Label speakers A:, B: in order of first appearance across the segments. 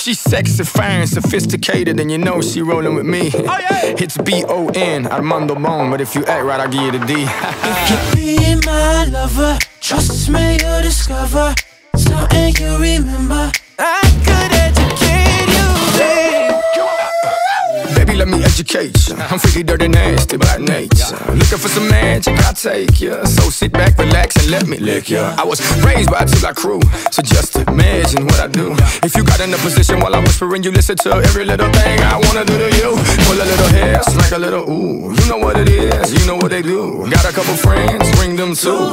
A: She's sexy, fine, sophisticated, and you know she rolling with me. Oh, yeah. It's B O N, Armando Bone, but if you act right, I'll give you the D.
B: if you be my lover, trust me, you'll discover something you remember. I you.
A: I'm freaky, dirty, nasty by nature. Looking for some magic, I'll take you. So sit back, relax, and let me lick you. I was raised by a two crew, so just imagine what I do. If you got in a position while I'm whispering, you listen to every little thing I wanna do to you. Pull a little hair, like a little ooh. You know what it is, you know what they do. Got a couple friends, bring them too.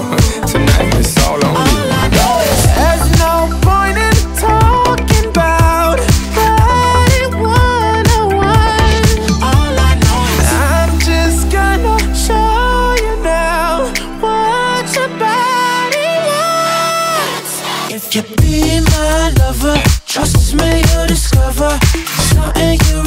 A: You
B: be my lover, trust me, you'll discover. Something you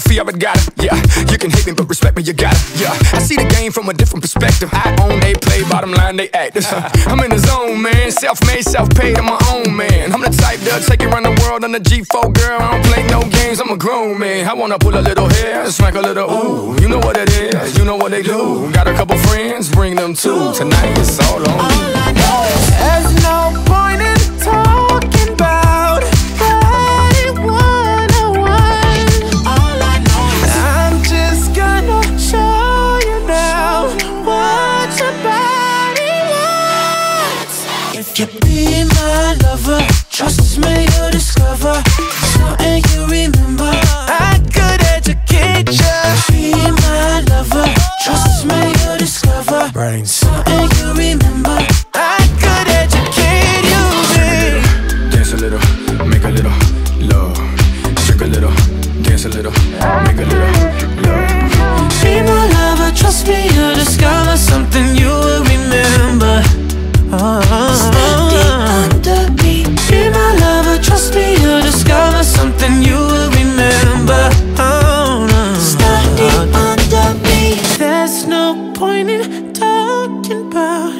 A: Stage with Sofia Vergara, yeah. You can hate me, but respect me, you got it, yeah. I see the game from a different perspective. I own, they play, bottom line, they act. Uh, I'm in the zone, man. Self made, self paid, I'm my own man. I'm the type that'll take you around the world on a G4, girl. I don't play no games, I'm a grown man. I wanna pull a little hair, smack a little ooh. You know what it is, you know what they do. Got a couple friends, bring them too. Tonight it's all on
B: If you be my lover. Trust me, you'll discover something you remember. I could educate you, be my lover. Trust me, you'll discover
A: brains.
B: Something you remember. I could educate you, babe.
A: Dance a little, make a little love. Shake a little, dance a little, make a little
B: no point in talking about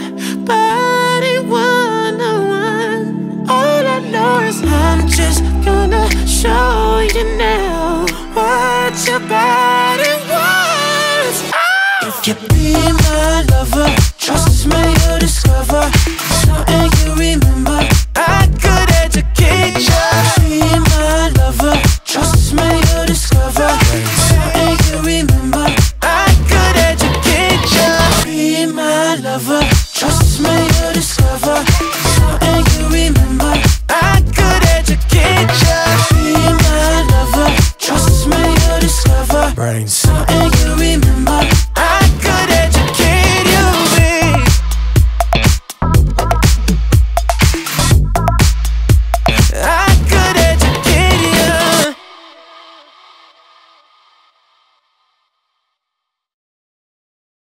B: body one on one. All I know is I'm just gonna show you now what your body wants. Ah! If you be
A: brains.